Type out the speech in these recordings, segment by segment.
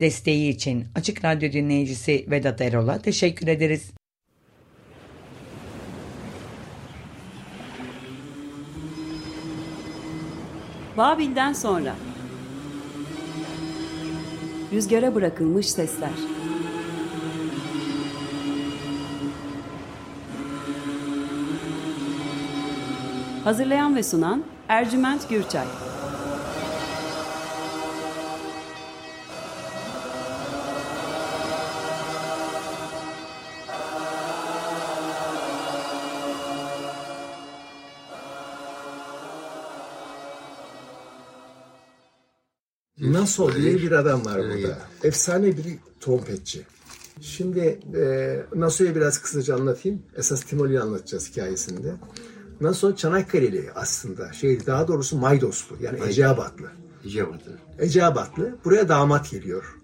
Desteği için. Açık Radyo dinleyicisi Vedat Erol'a teşekkür ederiz. Babil'den sonra. Rüzgara bırakılmış sesler. Hazırlayan ve sunan Ercüment Gürçay Naso diye bir adam var burada. Efsane bir trompetçi. Şimdi e, Naso'yu biraz kısaca anlatayım. Esas Timoli'yi anlatacağız hikayesinde. Naso Çanakkale'li aslında. Şey, daha doğrusu Maydoslu. Yani Eceabatlı. İcabatı. Eceabatlı. Buraya damat geliyor.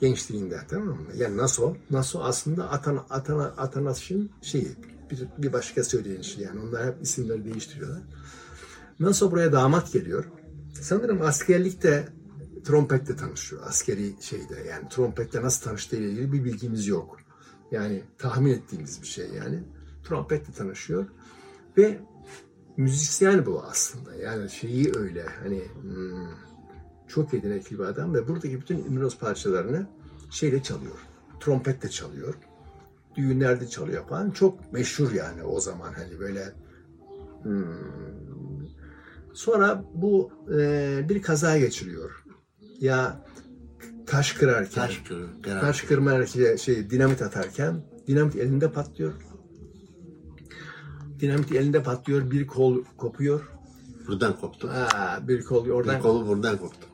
Gençliğinde tamam mı? Yani Naso. Naso aslında Atan, Atan, Atanas'ın şeyi. Bir, bir başka söyleyişi yani. Onlar hep isimleri değiştiriyorlar. Naso buraya damat geliyor. Sanırım askerlikte trompetle tanışıyor. Askeri şeyde yani trompetle nasıl tanıştığı ile ilgili bir bilgimiz yok. Yani tahmin ettiğimiz bir şey yani. Trompetle tanışıyor ve müzisyen bu aslında. Yani şeyi öyle hani hmm, çok yetenekli bir adam ve buradaki bütün İmroz parçalarını şeyle çalıyor. Trompetle çalıyor. Düğünlerde çalıyor falan. Çok meşhur yani o zaman hani böyle hmm. Sonra bu e, bir kaza geçiriyor. Ya taş kırarken, Taş kırar. taş kırmarken şey dinamit atarken dinamit elinde patlıyor. Dinamit elinde patlıyor, bir kol kopuyor. Buradan koptu. Aa, bir kol oradan Bir kolu buradan koptu.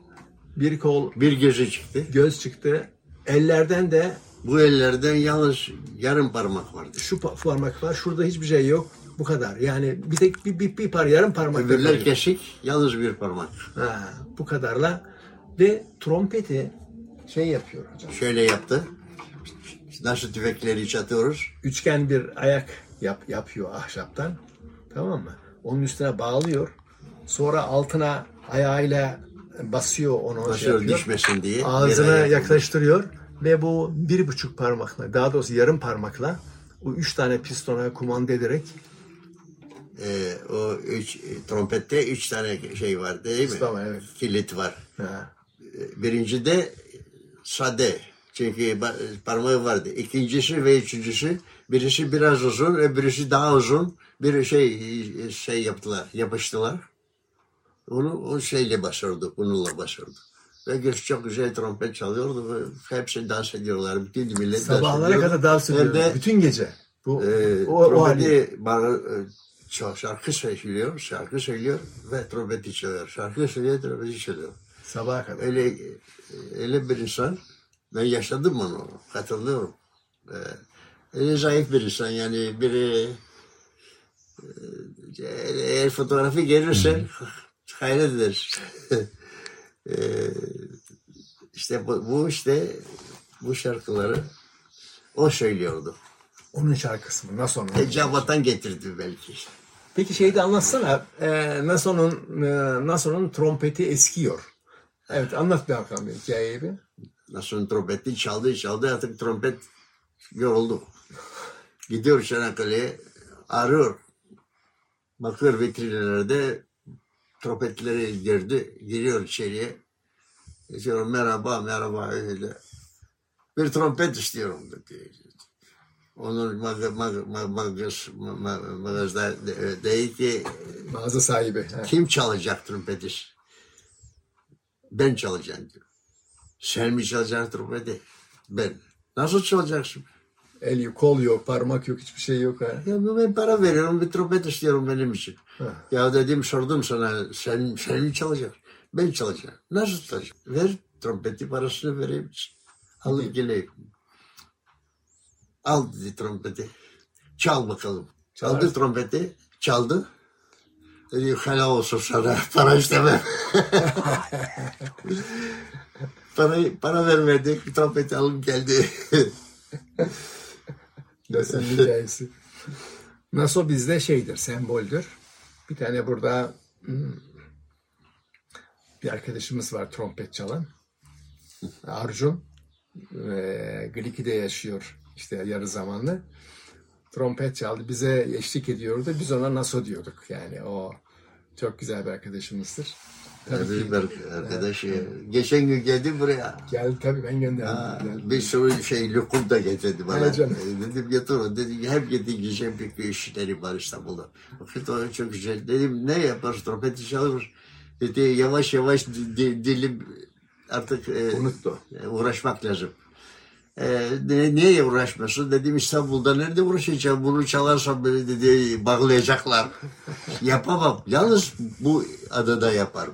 bir kol Bir gözü çıktı. göz çıktı. Ellerden de Bu ellerden yalnız yarım parmak vardı. şu pa- parmak var. Şurada hiçbir şey yok. Bu kadar. Yani bir tek bir, bir, bir par yarım parmak. Öbürler kesik, yalnız bir parmak. Ha, bu kadarla ve trompeti şey yapıyor hocam. Şöyle yaptı. Nasıl tüfekleri çatıyoruz? Üçgen bir ayak yap, yapıyor ahşaptan. Tamam mı? Onun üstüne bağlıyor. Sonra altına ayağıyla basıyor onu. şey Basıyor yapıyor. düşmesin diye. Ağzına yaklaştırıyor ve bu bir buçuk parmakla daha doğrusu yarım parmakla o üç tane pistona kumanda ederek Ee, o üç, trompette üç tane şey var değil mi? Tamam, evet. Kilit var. ha, Birinci de sade. Çünkü parmağı vardı. İkincisi ve üçüncüsü birisi biraz uzun, öbürüsü daha uzun. Bir şey şey yaptılar, yapıştılar. Onu o şeyle başardı, bununla başardı. Ve çok güzel trompet çalıyordu ve hepsi dans ediyorlar. Bütün millet dans sabahlara ediyordu. kadar dans Hem ediyor. de Bütün gece. Bu e, o, o hali. bana e, şarkı söylüyor, şarkı söylüyor ve trompeti çalıyor. Şarkı söylüyor, trompeti çalıyor. Sabaha kadar. Öyle öyle bir insan. Ben yaşadım onu. Katılıyorum. Ee, öyle zayıf bir insan yani biri e, eğer fotoğrafı gelirse hayret eder. Ee, işte bu, bu işte bu şarkıları o söylüyordu. Onun şarkısı mı? Nasıl onun? Ecevatan getirdi belki. Peki şeyi de anlatsana. E, Naso'nun e, Naso'nun trompeti eskiyor. Evet anlat bir Hakan Bey hikayeyi bir. Nasıl trompeti çaldı çaldı artık trompet yoruldu. Gidiyor Çanakkale'ye arıyor. Bakıyor vitrinlerde trompetleri girdi. Giriyor içeriye. Diyor merhaba merhaba öyle. Bir trompet istiyorum dedi. Onun mag, mag, mag, magaz, mag, magazda de- değil ki Mağaza sahibi. Ha. kim çalacak trompeti? Ben çalacağım diyor. Sen mi çalacaksın trompeti? Ben. Nasıl çalacaksın? El yok, kol yok, parmak yok, hiçbir şey yok. Ha. Ya ben para veriyorum, bir trompet istiyorum benim için. Ya dedim sordum sana, sen, sen mi çalacaksın? Ben çalacağım. Nasıl çalacağım? Ver trompeti parasını vereyim. Alıp geleyim. Al dedi trompeti. Çal bakalım. Çaldı Çalarsın. trompeti, çaldı. Dedi helal olsun sana, para istemem. Parayı, para vermedik, trompeti alıp geldi. Nasıl hikayesi. Naso bizde şeydir, semboldür. Bir tane burada hmm, bir arkadaşımız var trompet çalan. Arjun. e, Gliki'de yaşıyor işte yarı zamanlı. Trompet çaldı bize eşlik ediyordu. Biz ona Naso diyorduk yani o çok güzel bir arkadaşımızdır. Tabii ki. bir arkadaş e, geçen gün geldi buraya. Geldi tabii ben gönderdim. Ha, Geldi. bir sürü şey lokum da getirdi bana. Evet. E, Dedim getir o. Dedi hep getireceğim bir işleri var İstanbul'da. Bakın o çok güzel. Dedim ne yaparız trompeti çalır. Dedi yavaş yavaş di- di- dilim artık e, Unuttu. e, uğraşmak lazım. E, ne, niye uğraşmıyorsun? Dedim İstanbul'da nerede uğraşacağım? Bunu çalarsam beni dedi bağlayacaklar. Yapamam. Yalnız bu adada yaparım.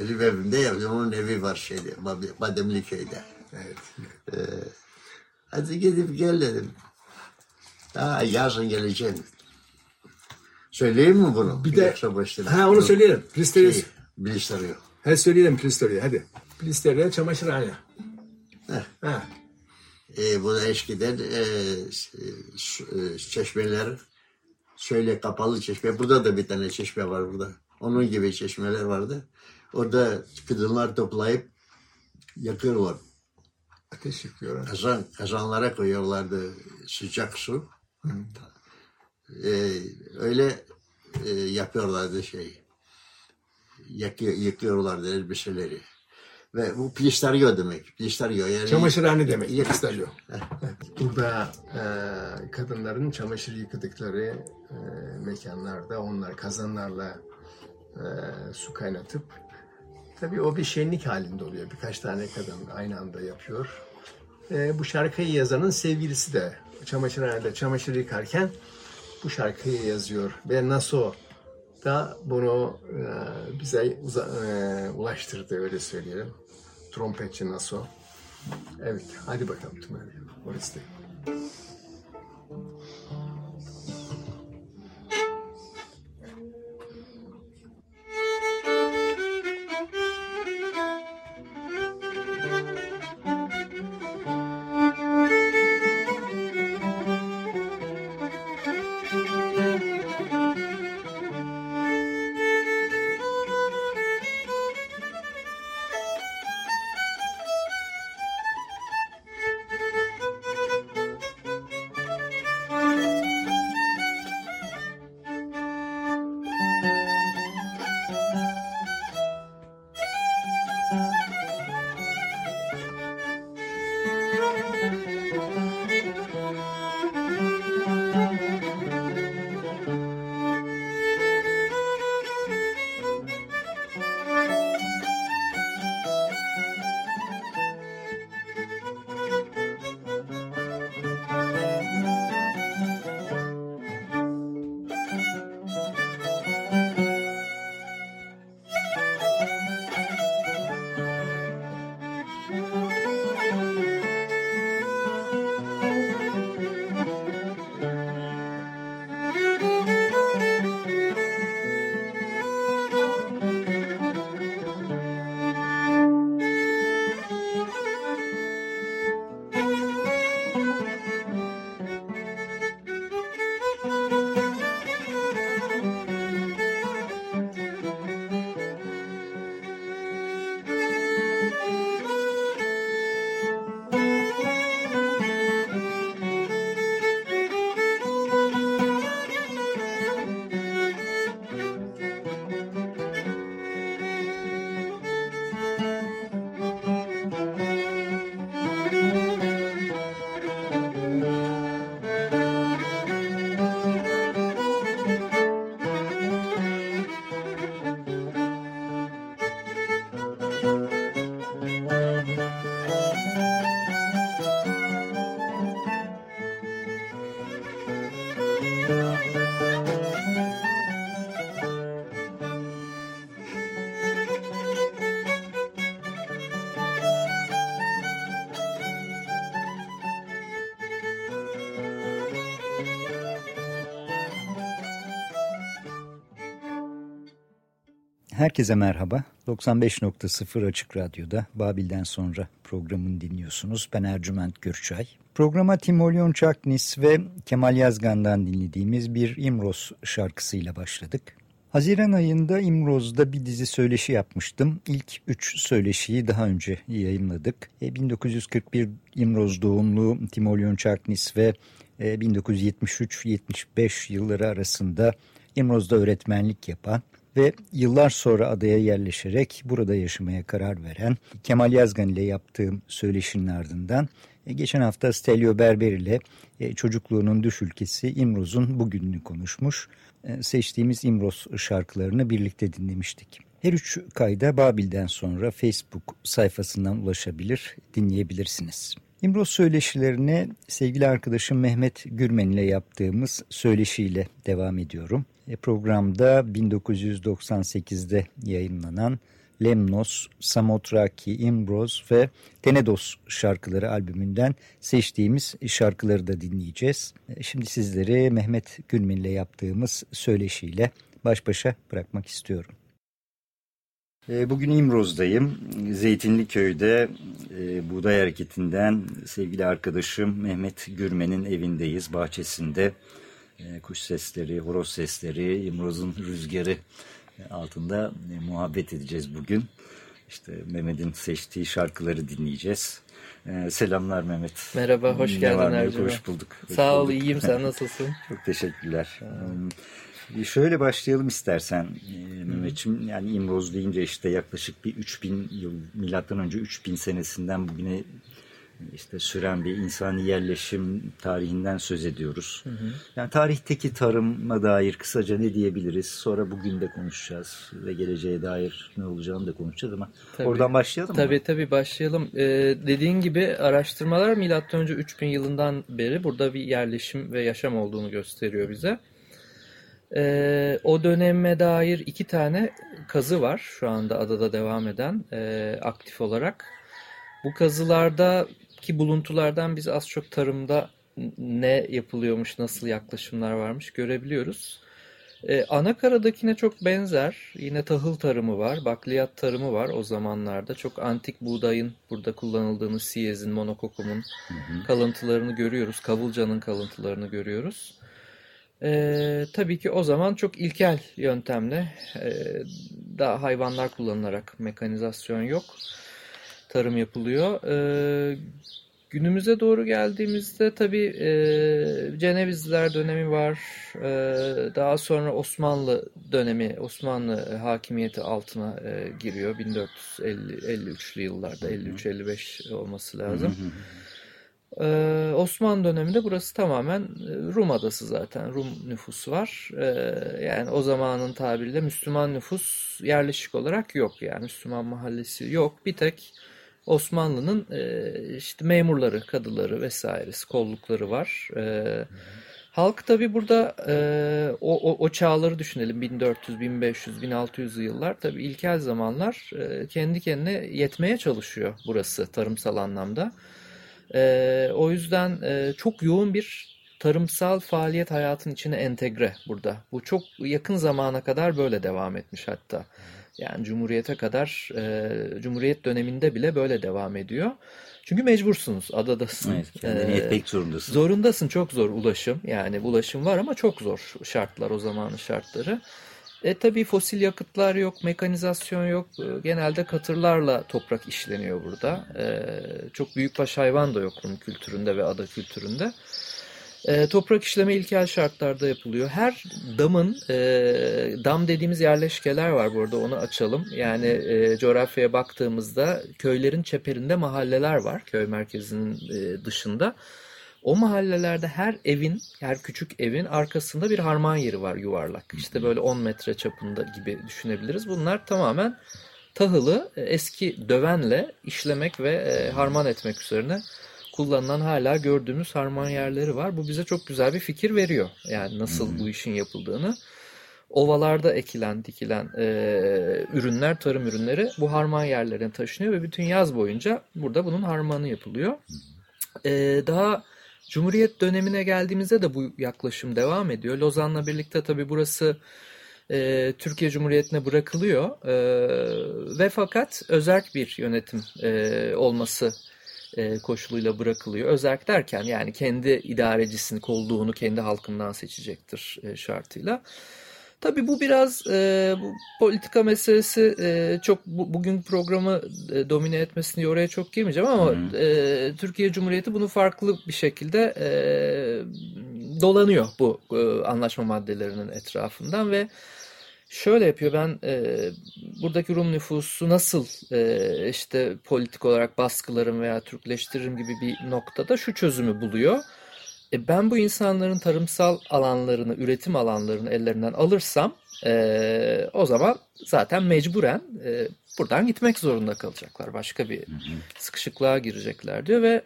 Benim evimde yapıyorum. Onun evi var şeyde. Bad- Bademli köyde. Evet. Hadi gidip gel dedim. Ha, yazın geleceğim. Söyleyeyim mi bunu? Bir de Yoksa başlayalım. ha onu söyleyelim. Pristerius. Şey, yok. Hadi söyleyelim Pristerius'u hadi. Pristerius çamaşırhane. Heh. Ha. E, bu da eskiden e, e, çeşmeler şöyle kapalı çeşme. Burada da bir tane çeşme var burada. Onun gibi çeşmeler vardı. Orada kadınlar toplayıp yakıyorlar. Ateş yakıyor. Kazan, kazanlara koyuyorlardı sıcak su. E, öyle e, yapıyorlardı şey. Yakıyor, yıkıyorlardı elbiseleri. Ve bu plistario demek. Plistario yani. Çamaşırhane demek. Pristerius. Burada e, kadınların çamaşır yıkadıkları e, mekanlarda onlar kazanlarla e, su kaynatıp tabii o bir şenlik halinde oluyor. Birkaç tane kadın aynı anda yapıyor. E, bu şarkıyı yazanın sevgilisi de çamaşırhanede çamaşır yıkarken bu şarkıyı yazıyor ve Naso da bunu e, bize e, ulaştırdı öyle söyleyelim. Trompetçi Naso. Evet, hadi bakalım Tümer. Orası da. Herkese merhaba. 95.0 Açık Radyo'da Babil'den sonra programını dinliyorsunuz. Ben Ercüment Gürçay. Programa Timolyon Çaknis ve Kemal Yazgan'dan dinlediğimiz bir İmros şarkısıyla başladık. Haziran ayında İmroz'da bir dizi söyleşi yapmıştım. İlk üç söyleşiyi daha önce yayınladık. 1941 e, İmroz doğumlu Timolyon Çarknis ve 1973-75 e, yılları arasında İmroz'da öğretmenlik yapan ve yıllar sonra adaya yerleşerek burada yaşamaya karar veren Kemal Yazgan ile yaptığım söyleşinin ardından e, geçen hafta Stelio Berber ile çocukluğunun düş ülkesi İmroz'un bugününü konuşmuş. E, seçtiğimiz İmroz şarkılarını birlikte dinlemiştik. Her üç kayda Babil'den sonra Facebook sayfasından ulaşabilir, dinleyebilirsiniz. İmroz söyleşilerine sevgili arkadaşım Mehmet Gürmen ile yaptığımız söyleşiyle devam ediyorum. E, programda 1998'de yayınlanan Lemnos, Samotraki, Imbroz ve Tenedos şarkıları albümünden seçtiğimiz şarkıları da dinleyeceğiz. E, şimdi sizleri Mehmet Gülmin ile yaptığımız söyleşiyle baş başa bırakmak istiyorum. E, bugün İmroz'dayım. Zeytinli Köy'de e, Buğday Hareketi'nden sevgili arkadaşım Mehmet Gürmen'in evindeyiz, bahçesinde. Kuş sesleri, horoz sesleri, İmroz'un rüzgarı altında e, muhabbet edeceğiz bugün. İşte Mehmet'in seçtiği şarkıları dinleyeceğiz. Ee, selamlar Mehmet. Merhaba, hoş ne geldin Ercüment. Hoş bulduk. Hoş Sağ bulduk. ol, iyiyim. Sen nasılsın? Çok teşekkürler. Ee, şöyle başlayalım istersen e, Mehmet'ciğim. Yani İmroz deyince işte yaklaşık bir 3000 yıl, milattan önce 3000 senesinden bugüne işte süren bir insani yerleşim tarihinden söz ediyoruz. Hı hı. Yani tarihteki tarıma dair kısaca ne diyebiliriz? Sonra bugün de konuşacağız ve geleceğe dair ne olacağını da konuşacağız ama tabii, oradan başlayalım tabii, mı? Tabii tabii başlayalım. Ee, dediğin gibi araştırmalar milattan önce 3000 yılından beri burada bir yerleşim ve yaşam olduğunu gösteriyor bize. Ee, o döneme dair iki tane kazı var şu anda adada devam eden e, aktif olarak. Bu kazılarda ki buluntulardan biz az çok tarımda ne yapılıyormuş, nasıl yaklaşımlar varmış görebiliyoruz. Ee, Anakara'dakine çok benzer. Yine tahıl tarımı var, bakliyat tarımı var o zamanlarda. Çok antik buğdayın burada kullanıldığını, siyezin, monokokumun hı hı. kalıntılarını görüyoruz. Kavulcanın kalıntılarını görüyoruz. Ee, tabii ki o zaman çok ilkel yöntemle e, daha hayvanlar kullanılarak mekanizasyon yok tarım yapılıyor. E, günümüze doğru geldiğimizde tabii e, Cenevizliler dönemi var. E, daha sonra Osmanlı dönemi, Osmanlı hakimiyeti altına e, giriyor. 1453'lü yıllarda, 53-55 olması lazım. Ee, Osmanlı döneminde burası tamamen Rum adası zaten. Rum nüfusu var. Ee, yani o zamanın tabiriyle Müslüman nüfus yerleşik olarak yok. Yani Müslüman mahallesi yok. Bir tek Osmanlı'nın e, işte memurları, kadıları vesairesi, kollukları var. E, halk tabi burada e, o, o, o çağları düşünelim 1400, 1500, 1600 yıllar tabi ilkel zamanlar e, kendi kendine yetmeye çalışıyor burası tarımsal anlamda. E, o yüzden e, çok yoğun bir tarımsal faaliyet hayatın içine entegre burada. Bu çok yakın zamana kadar böyle devam etmiş hatta. Yani Cumhuriyete kadar, e, Cumhuriyet döneminde bile böyle devam ediyor. Çünkü mecbursunuz, adadasın. Evet, kendini yetmek zorundasın. Zorundasın, çok zor ulaşım. Yani ulaşım var ama çok zor şartlar, o zamanın şartları. E tabii fosil yakıtlar yok, mekanizasyon yok. E, genelde katırlarla toprak işleniyor burada. E, çok büyükbaş hayvan da yok bunun kültüründe ve ada kültüründe. E, toprak işleme ilkel şartlarda yapılıyor. Her damın, e, dam dediğimiz yerleşkeler var burada onu açalım. Yani e, coğrafyaya baktığımızda köylerin çeperinde mahalleler var köy merkezinin e, dışında. O mahallelerde her evin, her küçük evin arkasında bir harman yeri var yuvarlak. İşte böyle 10 metre çapında gibi düşünebiliriz. Bunlar tamamen tahılı e, eski dövenle işlemek ve e, harman etmek üzerine kullanılan hala gördüğümüz harman yerleri var. Bu bize çok güzel bir fikir veriyor. Yani nasıl bu işin yapıldığını. Ovalarda ekilen, dikilen e, ürünler, tarım ürünleri bu harman yerlerine taşınıyor ve bütün yaz boyunca burada bunun harmanı yapılıyor. E, daha Cumhuriyet dönemine geldiğimizde de bu yaklaşım devam ediyor. Lozan'la birlikte tabii burası e, Türkiye Cumhuriyeti'ne bırakılıyor e, ve fakat özerk bir yönetim e, olması e, koşuluyla bırakılıyor. Özerk derken yani kendi idarecisini, kolduğunu kendi halkından seçecektir e, şartıyla. Tabii bu biraz e, bu politika meselesi e, çok bu, bugün programı e, domine etmesini oraya çok girmeyeceğim ama e, Türkiye Cumhuriyeti bunu farklı bir şekilde e, dolanıyor bu e, anlaşma maddelerinin etrafından ve şöyle yapıyor ben e, buradaki Rum nüfusu nasıl e, işte politik olarak baskılarım veya Türkleştiririm gibi bir noktada şu çözümü buluyor. E, ben bu insanların tarımsal alanlarını, üretim alanlarını ellerinden alırsam e, o zaman zaten mecburen e, buradan gitmek zorunda kalacaklar. Başka bir sıkışıklığa girecekler diyor ve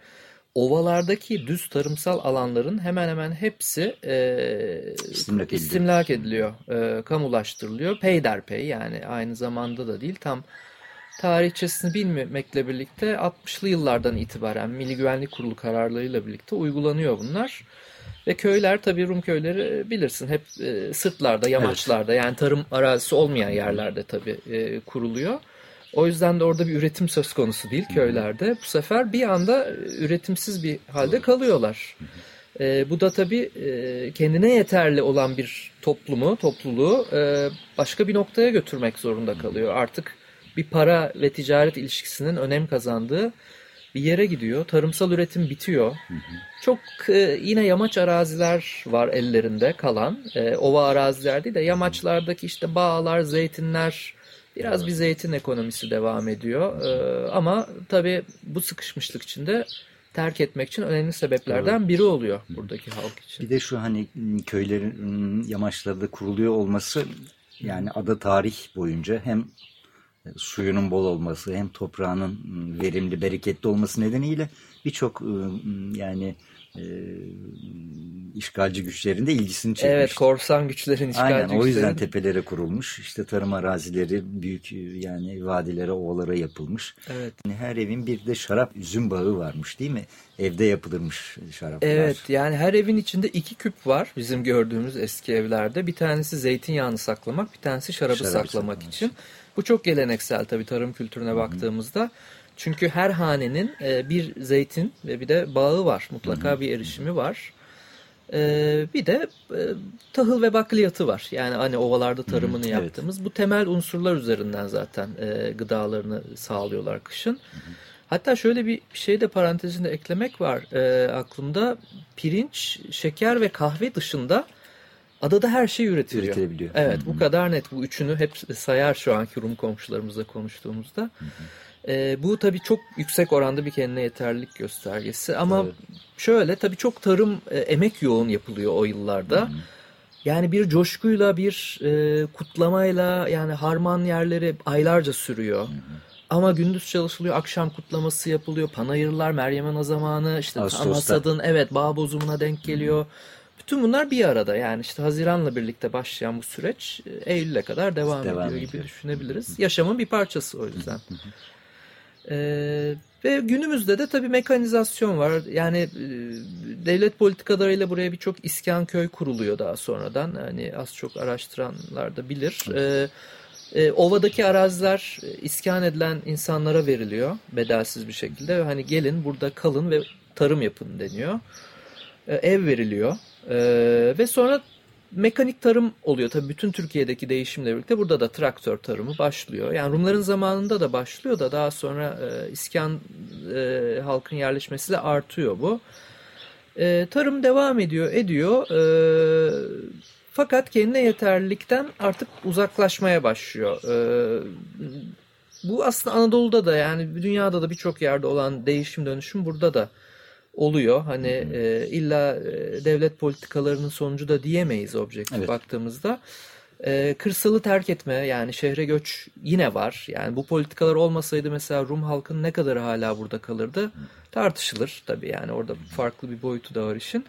ovalardaki düz tarımsal alanların hemen hemen hepsi e, İstimlak ediliyor. istimlak ediliyor, e, kamulaştırılıyor. Peyderpey yani aynı zamanda da değil tam tarihçesini bilmemekle birlikte 60'lı yıllardan itibaren Milli Güvenlik Kurulu kararlarıyla birlikte uygulanıyor bunlar. Ve köyler tabii Rum köyleri e, bilirsin hep e, sırtlarda, yamaçlarda yani tarım arazisi olmayan yerlerde tabii e, kuruluyor. O yüzden de orada bir üretim söz konusu değil köylerde. Bu sefer bir anda e, üretimsiz bir halde kalıyorlar. E, bu da tabii e, kendine yeterli olan bir toplumu, topluluğu e, başka bir noktaya götürmek zorunda kalıyor. Artık bir para ve ticaret ilişkisinin önem kazandığı bir yere gidiyor. Tarımsal üretim bitiyor. Çok e, yine yamaç araziler var ellerinde kalan. E, ova araziler değil de yamaçlardaki işte bağlar, zeytinler, biraz bir zeytin ekonomisi devam ediyor. E, ama tabii bu sıkışmışlık içinde terk etmek için önemli sebeplerden biri oluyor buradaki halk için. Bir de şu hani köylerin yamaçlarda kuruluyor olması yani ada tarih boyunca hem suyunun bol olması hem toprağının verimli, bereketli olması nedeniyle birçok yani e, işgalci güçlerin de ilgisini çekmiş. Evet, korsan güçlerin işgalci Aynen, o yüzden güçlerin. tepelere kurulmuş. İşte tarım arazileri büyük yani vadilere, ovalara yapılmış. Evet. Yani her evin bir de şarap üzüm bağı varmış değil mi? Evde yapılırmış şaraplar. Evet yani her evin içinde iki küp var bizim gördüğümüz eski evlerde. Bir tanesi zeytinyağını saklamak, bir tanesi şarabı, Şarabı saklamak saklamak için. Bu çok geleneksel tabii tarım kültürüne baktığımızda. Çünkü her hanenin e, bir zeytin ve bir de bağı var. Mutlaka bir erişimi var. E, bir de e, tahıl ve bakliyatı var. Yani hani ovalarda tarımını evet. yaptığımız bu temel unsurlar üzerinden zaten e, gıdalarını sağlıyorlar kışın. Hatta şöyle bir şey de parantezinde eklemek var e, aklımda. Pirinç, şeker ve kahve dışında adada her şey üretiliyor. Üretilebiliyor. Evet bu kadar net. Bu üçünü hep sayar şu anki Rum komşularımızla konuştuğumuzda. E, bu tabii çok yüksek oranda bir kendine yeterlilik göstergesi. Ama Evet. şöyle tabii çok tarım e, emek yoğun yapılıyor o yıllarda. Yani bir coşkuyla bir e, kutlamayla yani harman yerleri aylarca sürüyor. Ama gündüz çalışılıyor, akşam kutlaması yapılıyor, panayırlar, Meryem Ana zamanı, işte. Hasad'ın evet bağ bozumuna denk geliyor. Bütün bunlar bir arada yani işte Haziran'la birlikte başlayan bu süreç e, Eylül'e kadar devam, Devam ediyor gibi ediyor. düşünebiliriz. Yaşamın bir parçası o yüzden. Ee, ve günümüzde de tabii mekanizasyon var. Yani e, devlet politikalarıyla buraya birçok iskan köy kuruluyor daha sonradan. Hani az çok araştıranlar da bilir. Ee, e, ovadaki araziler e, iskan edilen insanlara veriliyor bedelsiz bir şekilde. Hani gelin burada kalın ve tarım yapın deniyor. E, ev veriliyor. E, ve sonra mekanik tarım oluyor. Tabii bütün Türkiye'deki değişimle birlikte burada da traktör tarımı başlıyor. Yani Rumların zamanında da başlıyor da daha sonra e, iskan e, halkın yerleşmesiyle artıyor bu. E, tarım devam ediyor, ediyor. E, fakat kendine yeterlilikten artık uzaklaşmaya başlıyor. E, bu aslında Anadolu'da da yani dünyada da birçok yerde olan değişim dönüşüm burada da oluyor. Hani e, illa e, devlet politikalarının sonucu da diyemeyiz objektif Evet. baktığımızda. E, kırsalı terk etme yani şehre göç yine var. Yani bu politikalar olmasaydı mesela Rum halkının ne kadarı hala burada kalırdı tartışılır tabii yani orada farklı bir boyutu da var işin.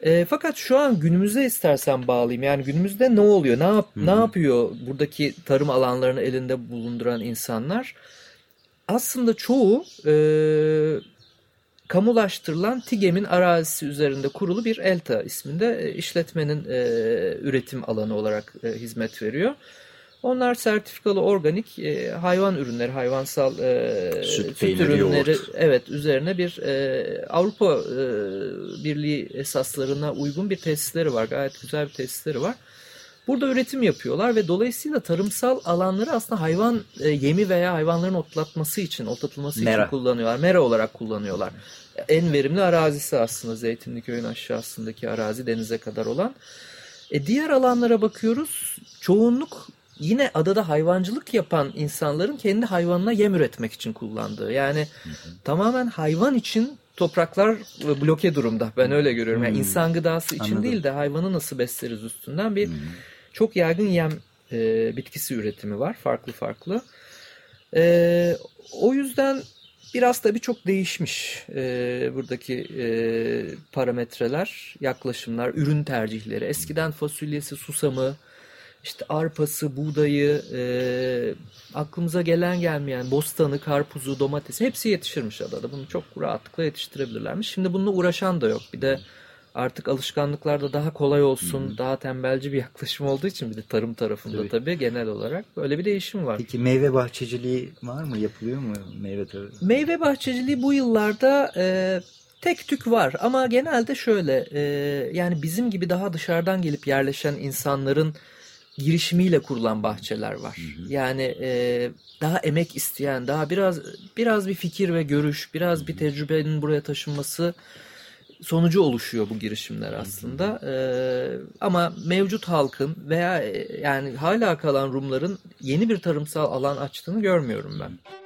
E, fakat şu an günümüze istersen bağlayayım. Yani günümüzde ne oluyor? Ne yap ne yapıyor buradaki tarım alanlarını elinde bulunduran insanlar? Aslında çoğu e, kamulaştırılan TİGEM'in arazisi üzerinde kurulu bir ELTA isminde e, işletmenin e, üretim alanı olarak e, hizmet veriyor. Onlar sertifikalı organik e, hayvan ürünleri, hayvansal e, Süt, süt, peynir, ürünleri yoğurt. evet üzerine bir e, Avrupa e, Birliği esaslarına uygun bir tesisleri var. Gayet güzel bir tesisleri var. Burada üretim yapıyorlar ve dolayısıyla tarımsal alanları aslında hayvan e, yemi veya hayvanların otlatması için, otlatılması Mera. için kullanıyorlar. Mera olarak kullanıyorlar. En verimli arazisi aslında Zeytinli Köy'ün aşağısındaki arazi denize kadar olan. E, diğer alanlara bakıyoruz. Çoğunluk yine adada hayvancılık yapan insanların kendi hayvanına yem üretmek için kullandığı. Yani tamamen hayvan için topraklar bloke durumda. Ben öyle görüyorum. Yani Hmm. insan gıdası için Anladım. değil de hayvanı nasıl besleriz üstünden bir çok yaygın yem e, bitkisi üretimi var. Farklı farklı. E, o yüzden biraz tabii çok değişmiş e, buradaki e, parametreler, yaklaşımlar, ürün tercihleri. Eskiden fasulyesi, susamı, işte arpası, buğdayı, e, aklımıza gelen gelmeyen bostanı, karpuzu, domatesi hepsi yetişirmiş adada. Bunu çok rahatlıkla yetiştirebilirlermiş. Şimdi bununla uğraşan da yok. Bir de artık alışkanlıklarda daha kolay olsun, daha tembelci bir yaklaşım olduğu için bir de tarım tarafında Tabii. tabii, genel olarak böyle bir değişim var. Peki meyve bahçeciliği var mı? Yapılıyor mu meyve tarımı? Meyve bahçeciliği bu yıllarda e, tek tük var ama genelde şöyle e, yani bizim gibi daha dışarıdan gelip yerleşen insanların girişimiyle kurulan bahçeler var. Yani e, daha emek isteyen, daha biraz biraz bir fikir ve görüş, biraz bir tecrübenin buraya taşınması sonucu oluşuyor bu girişimler aslında. E, ama mevcut halkın veya e, yani hala kalan Rumların yeni bir tarımsal alan açtığını görmüyorum ben.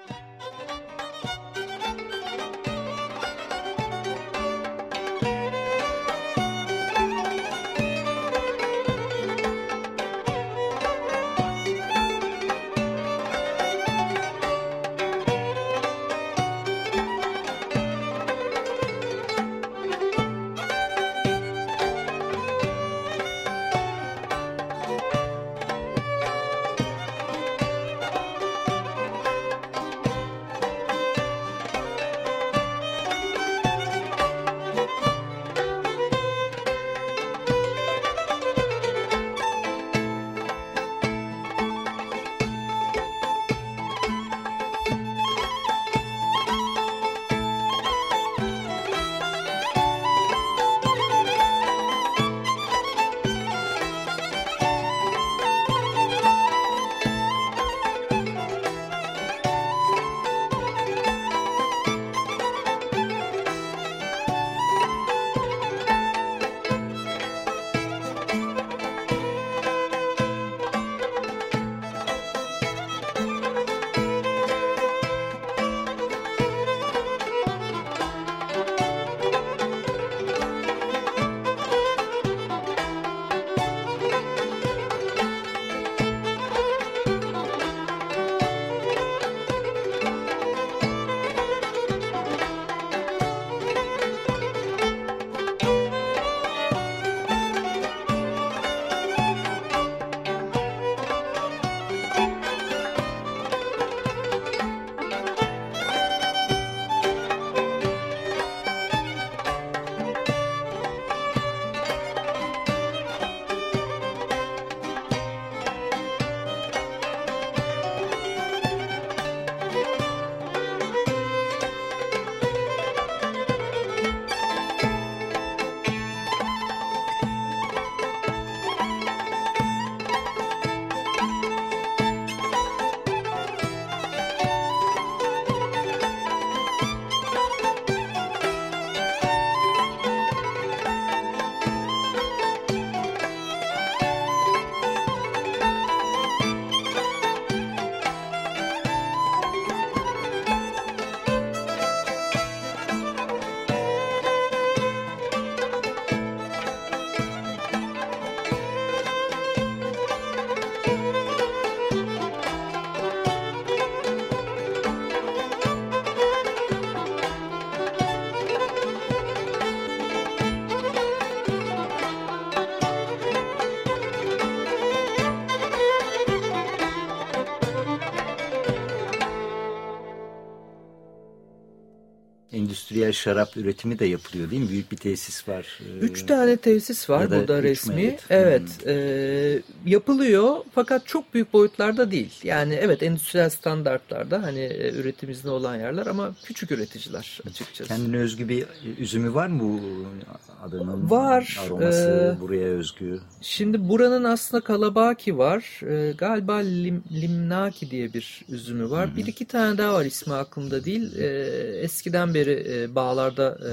Endüstriyel şarap üretimi de yapılıyor değil mi? Büyük bir tesis var. Üç tane tesis var burada resmi. Evet. Evet, e, yapılıyor fakat çok büyük boyutlarda değil. Yani evet endüstriyel standartlarda hani e, üretim izni olan yerler ama küçük üreticiler açıkçası. Kendine özgü bir üzümü var mı bu adanın? Var. Aroması Ee, buraya özgü. Şimdi buranın aslında Kalabaki var. Ee, galiba Lim, Limnaki diye bir üzümü var. Bir iki tane daha var ismi aklımda değil. Ee, eskiden beri e, bağlarda e,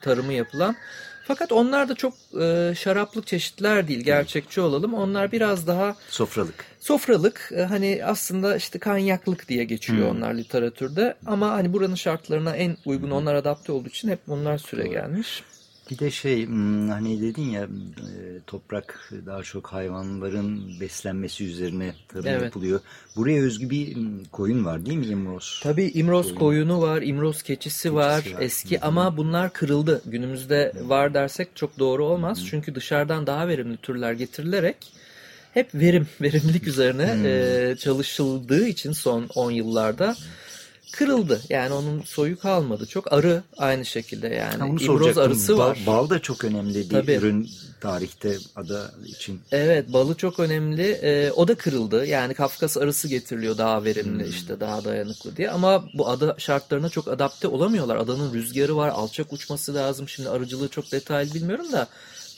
tarımı yapılan. Fakat onlar da çok e, şaraplık çeşitler değil. Gerçekçi olalım. Onlar biraz daha Sofralık. sofralık. e, hani aslında işte kanyaklık diye geçiyor onlar literatürde. Ama hani buranın şartlarına en uygun onlar adapte olduğu için hep onlar süre gelmiş. Bir de şey hmm, hani dedin ya e, toprak daha çok hayvanların beslenmesi üzerine tarım Evet. yapılıyor. Buraya özgü bir hmm, koyun var değil mi İmroz? Tabii İmroz koyunu var, İmroz keçisi var, var. eski ama bunlar kırıldı. Günümüzde var dersek çok doğru olmaz. Çünkü dışarıdan daha verimli türler getirilerek hep verim, verimlilik üzerine e, çalışıldığı için son 10 yıllarda kırıldı. Yani onun soyu kalmadı. Çok arı aynı şekilde yani. Ha, onu İmroz arısı var. Bal da çok önemli bir Tabii. ürün tarihte ada için. Evet balı çok önemli. Ee, o da kırıldı. Yani Kafkas arısı getiriliyor daha verimli işte daha dayanıklı diye. Ama bu ada şartlarına çok adapte olamıyorlar. Adanın rüzgarı var, alçak uçması lazım. Şimdi arıcılığı çok detaylı bilmiyorum da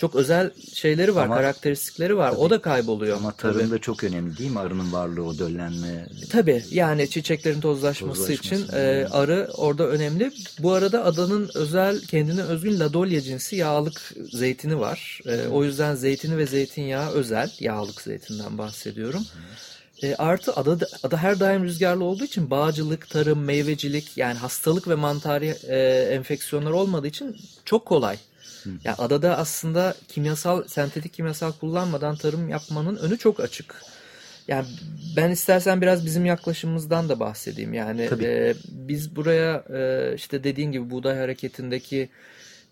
çok özel şeyleri var, Ama- karakteristikleri var. O da kayboluyor. Ama tabii. tarımda çok önemli değil mi? Arının varlığı, o döllenme. Tabii yani çiçeklerin tozlaşması, Tozlaşması, için e, arı orada önemli. Bu arada adanın özel kendine özgün Ladolya cinsi yağlık zeytini var. E, o yüzden zeytini ve zeytinyağı özel. Yağlık zeytinden bahsediyorum. E, artı ada, ada her daim rüzgarlı olduğu için bağcılık, tarım, meyvecilik yani hastalık ve mantari e, enfeksiyonlar olmadığı için çok kolay. Ya adada aslında kimyasal, sentetik kimyasal kullanmadan tarım yapmanın önü çok açık. Yani ben istersen biraz bizim yaklaşımımızdan da bahsedeyim. Yani Tabii. e, biz buraya e, işte dediğin gibi buğday hareketindeki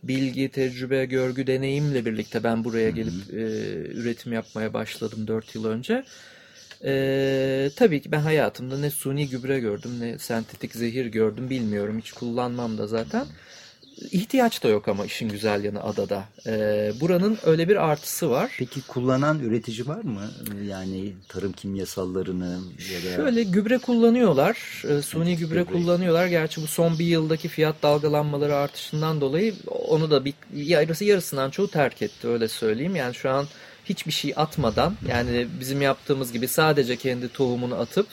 bilgi, tecrübe, görgü, deneyimle birlikte ben buraya gelip e, üretim yapmaya başladım 4 yıl önce. E, tabii ki ben hayatımda ne suni gübre gördüm ne sentetik zehir gördüm bilmiyorum. Hiç kullanmam da zaten. İhtiyaç da yok ama işin güzel yanı adada. E, buranın öyle bir artısı var. Peki kullanan üretici var mı? Yani tarım kimyasallarını ya da Şöyle gübre kullanıyorlar. E, Suni gübre kullanıyorlar. Gerçi bu son bir yıldaki fiyat dalgalanmaları artışından dolayı onu da bir yarısı yarısından çoğu terk etti öyle söyleyeyim. Yani şu an hiçbir şey atmadan yani bizim yaptığımız gibi sadece kendi tohumunu atıp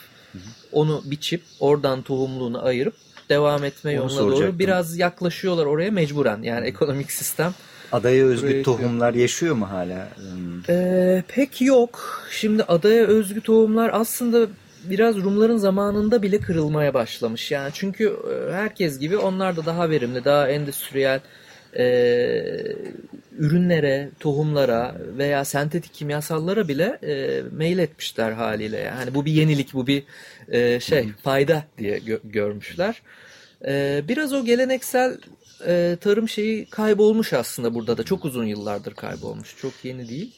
onu biçip oradan tohumluğunu ayırıp devam etme Onu yoluna soracaktım. doğru biraz yaklaşıyorlar oraya mecburen. Yani ekonomik sistem adaya özgü Buraya tohumlar yaşıyor mu hala? Hmm. ee, pek yok. Şimdi adaya özgü tohumlar aslında biraz Rumların zamanında bile kırılmaya başlamış. Yani çünkü e, herkes gibi onlar da daha verimli, daha endüstriyel e, ürünlere, tohumlara veya sentetik kimyasallara bile e, mail etmişler haliyle. Yani bu bir yenilik, bu bir e, şey fayda diye gö- görmüşler. E, biraz o geleneksel e, tarım şeyi kaybolmuş aslında burada da. Çok uzun yıllardır kaybolmuş. Çok yeni değil.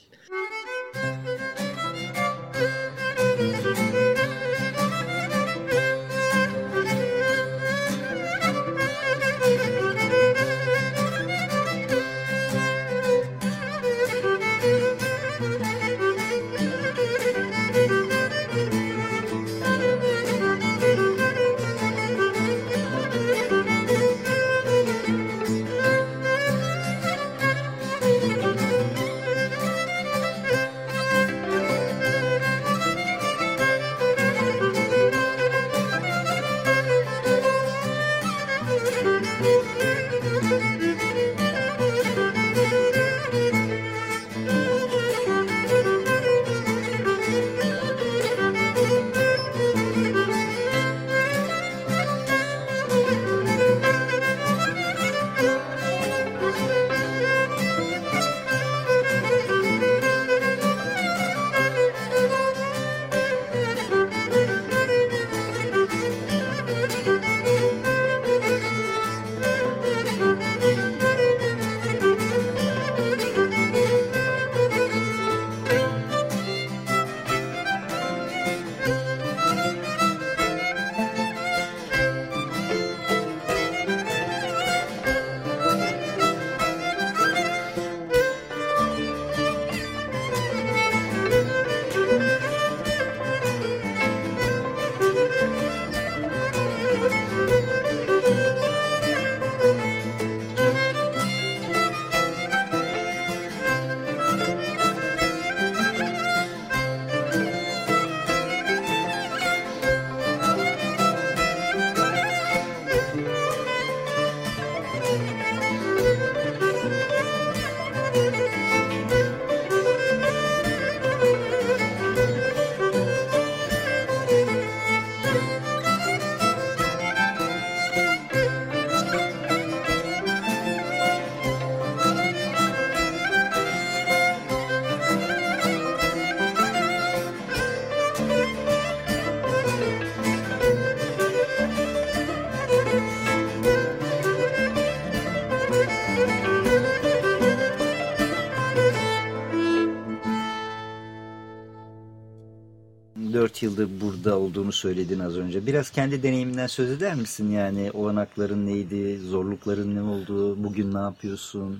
4 yıldır burada olduğunu söyledin az önce. Biraz kendi deneyiminden söz eder misin? Yani olanakların neydi, zorlukların ne oldu, bugün ne yapıyorsun?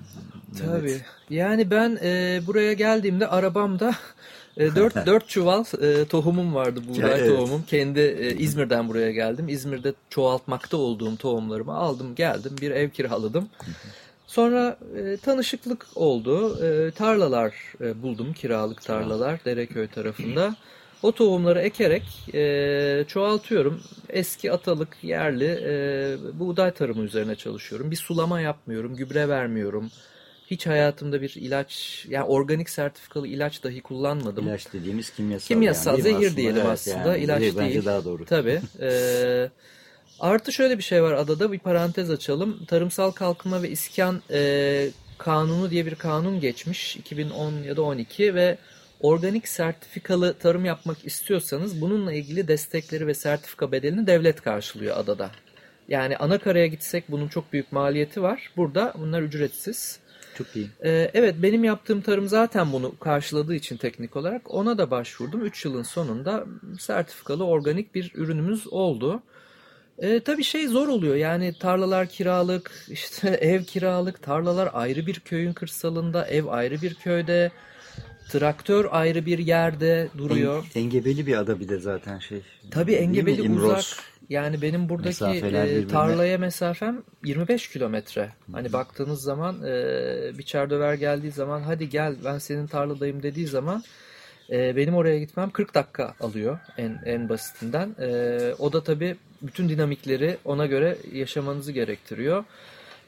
Tabii. Evet. Yani ben e, buraya geldiğimde arabamda e, 4, 4 çuval e, tohumum vardı, buğday Evet. tohumum. Kendi e, İzmir'den buraya geldim. İzmir'de çoğaltmakta olduğum tohumlarımı aldım geldim. Bir ev kiraladım. Sonra e, tanışıklık oldu. E, tarlalar e, buldum, kiralık tarlalar Dereköy tarafında. O tohumları ekerek e, çoğaltıyorum. Eski atalık yerli e, buğday tarımı üzerine çalışıyorum. Bir sulama yapmıyorum, gübre vermiyorum. Hiç hayatımda bir ilaç, yani organik sertifikalı ilaç dahi kullanmadım. İlaç dediğimiz kimyasal. Kimyasal, yani, değil zehir diyelim aslında, ilaç zehir Bence değil. daha doğru. Tabii. Ee, artı şöyle bir şey var adada bir parantez açalım. Tarımsal Kalkınma ve İskan e, Kanunu diye bir kanun geçmiş 2010 ya da 12 ve organik sertifikalı tarım yapmak istiyorsanız bununla ilgili destekleri ve sertifika bedelini devlet karşılıyor adada. Yani ana karaya gitsek bunun çok büyük maliyeti var. Burada bunlar ücretsiz. Çok iyi. Ee, evet benim yaptığım tarım zaten bunu karşıladığı için teknik olarak ona da başvurdum. 3 yılın sonunda sertifikalı organik bir ürünümüz oldu. Ee, tabii şey zor oluyor yani tarlalar kiralık, işte ev kiralık, tarlalar ayrı bir köyün kırsalında, ev ayrı bir köyde, traktör ayrı bir yerde duruyor. En- engebeli bir ada bir de zaten şey. Tabii engebeli uzak. Yani benim buradaki e, tarlaya mesafem 25 kilometre. Hani baktığınız zaman e, bir çerdöver geldiği zaman hadi gel ben senin tarladayım dediği zaman e, benim oraya gitmem 40 dakika alıyor en en basitinden. E, o da tabii bütün dinamikleri ona göre yaşamanızı gerektiriyor.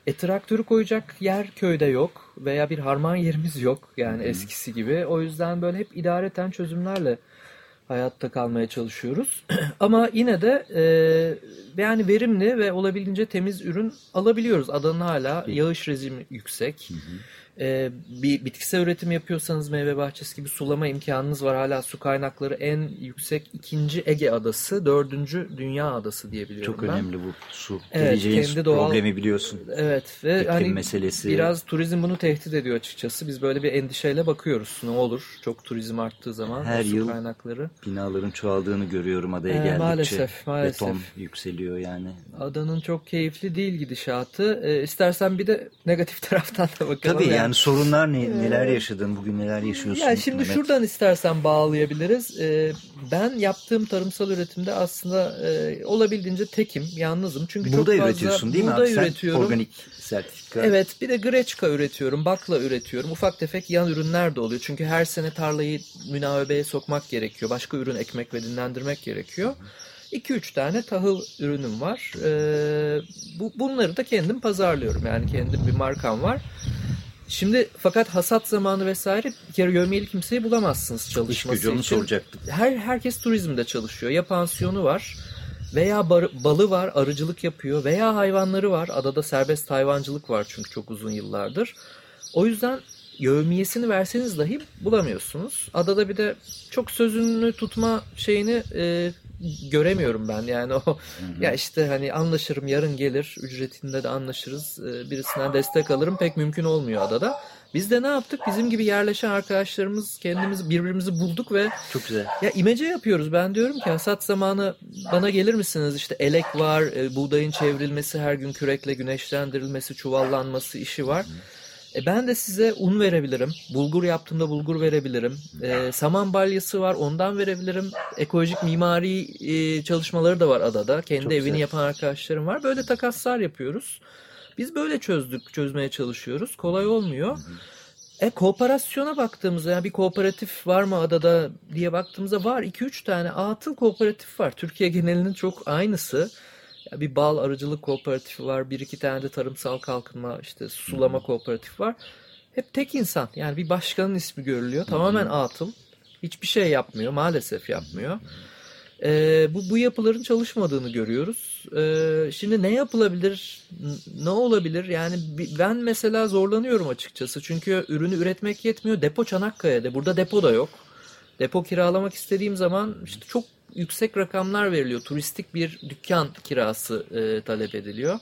E traktörü koyacak yer köyde yok veya bir harman yerimiz yok yani eskisi gibi. O yüzden böyle hep idareten çözümlerle hayatta kalmaya çalışıyoruz. Ama yine de e, yani verimli ve olabildiğince temiz ürün alabiliyoruz. Adanın hala yağış rejimi yüksek. E, bir bitkisel üretim yapıyorsanız meyve bahçesi gibi sulama imkanınız var. Hala su kaynakları en yüksek ikinci Ege adası, dördüncü dünya adası diyebiliyorum Çok ben. önemli bu su. Evet, Geleceğin kendi doğal- problemi biliyorsun. Evet ve hani meselesi. biraz turizm bunu tehdit ediyor açıkçası. Biz böyle bir endişeyle bakıyoruz. Ne olur çok turizm arttığı zaman Her su yıl kaynakları. Binaların çoğaldığını görüyorum adaya Ee, geldikçe. maalesef, maalesef. Beton yükseliyor yani. Adanın çok keyifli değil gidişatı. Ee, istersen bir de negatif taraftan da bakalım. Tabii yani, sorunlar ne, neler yaşadın, bugün neler yaşıyorsun? Ya şimdi Mehmet? şuradan istersen bağlayabiliriz. Ee, ben yaptığım tarımsal üretimde aslında e, olabildiğince tekim, yalnızım. Çünkü çok Buğday fazla üretiyorsun değil mi buğday? Sen üretiyorum. organik sertifika. Evet bir de greçka üretiyorum, bakla üretiyorum. Ufak tefek yan ürünler de oluyor. Çünkü her sene tarlayı münavebeye sokmak gerekiyor. Başka ürün ekmek ve dinlendirmek gerekiyor. 2-3 tane tahıl ürünüm var. Ee, bu, bunları da kendim pazarlıyorum. Yani kendim bir markam var. Şimdi fakat hasat zamanı vesaire bir kere yövmeyeli kimseyi bulamazsınız İş çalışması gücü onu için. soracaktım. Her herkes turizmde çalışıyor. Ya pansiyonu var veya bar- balı var, arıcılık yapıyor veya hayvanları var. Adada serbest hayvancılık var çünkü çok uzun yıllardır. O yüzden yevmiyesini verseniz dahi bulamıyorsunuz. Adada bir de çok sözünü tutma şeyini e, göremiyorum ben. Yani o ya işte hani anlaşırım yarın gelir ücretinde de anlaşırız e, birisinden destek alırım pek mümkün olmuyor adada. Biz de ne yaptık? Bizim gibi yerleşen arkadaşlarımız kendimizi birbirimizi bulduk ve Çok güzel. ya imece yapıyoruz. Ben diyorum ki hasat zamanı bana gelir misiniz? İşte elek var, e, buğdayın çevrilmesi, her gün kürekle güneşlendirilmesi, çuvallanması işi var. E ben de size un verebilirim. Bulgur yaptığımda bulgur verebilirim. E, saman balyası var ondan verebilirim. Ekolojik mimari e, çalışmaları da var adada. Kendi Çok evini güzel. yapan arkadaşlarım var. Böyle takaslar yapıyoruz. Biz böyle çözdük, çözmeye çalışıyoruz. Kolay olmuyor. E kooperasyona baktığımızda yani bir kooperatif var mı adada diye baktığımızda var 2-3 tane atıl kooperatif var. Türkiye genelinin çok aynısı. Bir bal arıcılık kooperatifi var. Bir iki tane de tarımsal kalkınma işte sulama kooperatifi var. Hep tek insan yani bir başkanın ismi görülüyor. Tamamen atıl. Hiçbir şey yapmıyor maalesef yapmıyor. Ee, bu, bu yapıların çalışmadığını görüyoruz. Ee, şimdi ne yapılabilir, ne olabilir? Yani ben mesela zorlanıyorum açıkçası. Çünkü ürünü üretmek yetmiyor. Depo Çanakkale'de. Burada depo da yok. Depo kiralamak istediğim zaman işte çok yüksek rakamlar veriliyor. Turistik bir dükkan kirası e, talep ediliyor.